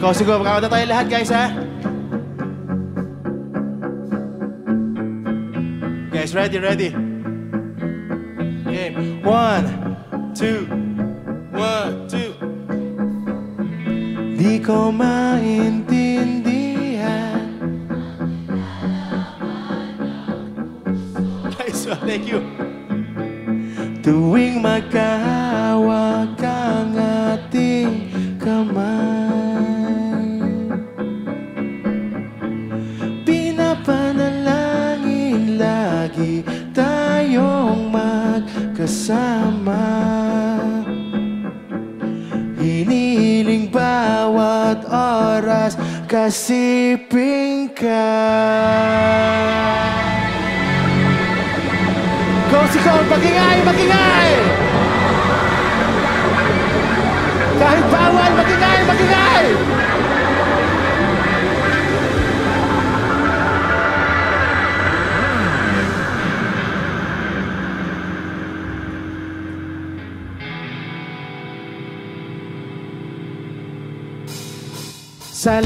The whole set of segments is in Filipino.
Ikaw siguro, kakanta tayo lahat guys ha. Guys, ready, ready. Game. One, two, one, two. Di ko maintindihan. Nice one, thank you. Tuwing magkahawak ang ating kamay magkasama Hiniling bawat oras kasiping ka Go si Cole, magingay, magingay! Kahit bawal, Sa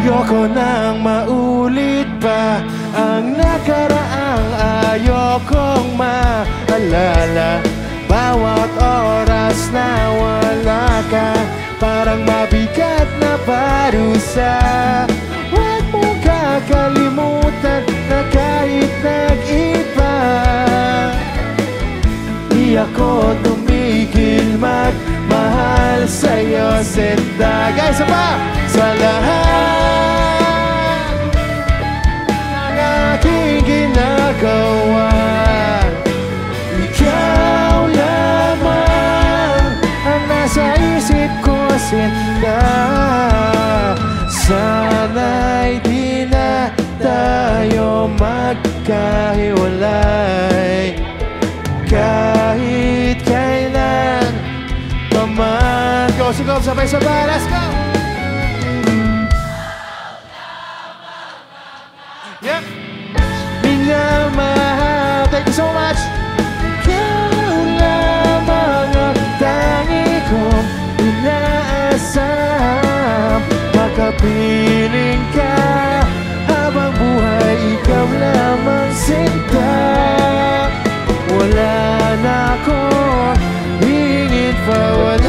Ayoko nang maulit pa Ang nakaraang ayokong maalala. Bawat oras na wala ka Parang mabigat na parusa. Huwag mong kakalimutan na kahit nag-iba Di ako tumigil magmahal sa'yo, Senda. Guys, isa pa! Sa lahat ng aking ginagawa. Ikaw lamang ang nasa isip ko, Senda Sana'y di na tayo magkahiwalay. Kahit kailan paman Go, sigaw, sabay-sabay, let's go! Makapiling ka habang buhay Ikaw lamang sinta wala na ako hingin pa wala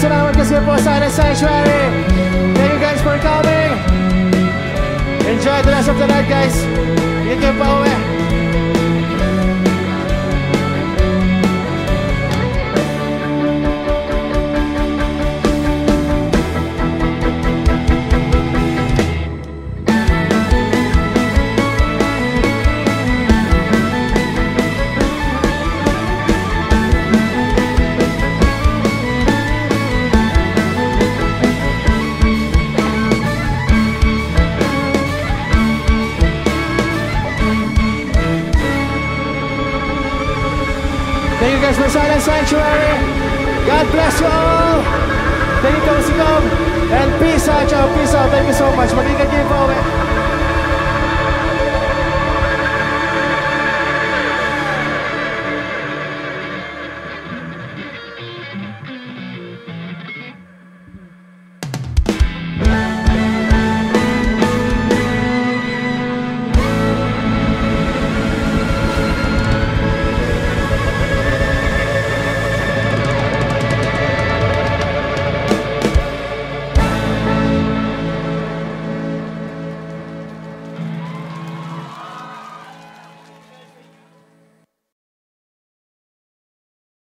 salamat kasi po sa Silent Sanctuary. Thank you guys for coming. Enjoy the rest of the night, guys. Kayo pa uwi. For Silent Sanctuary. God bless you all. Thank you, Kong And peace out, ciao. Peace out. Thank you so much. Kayo po.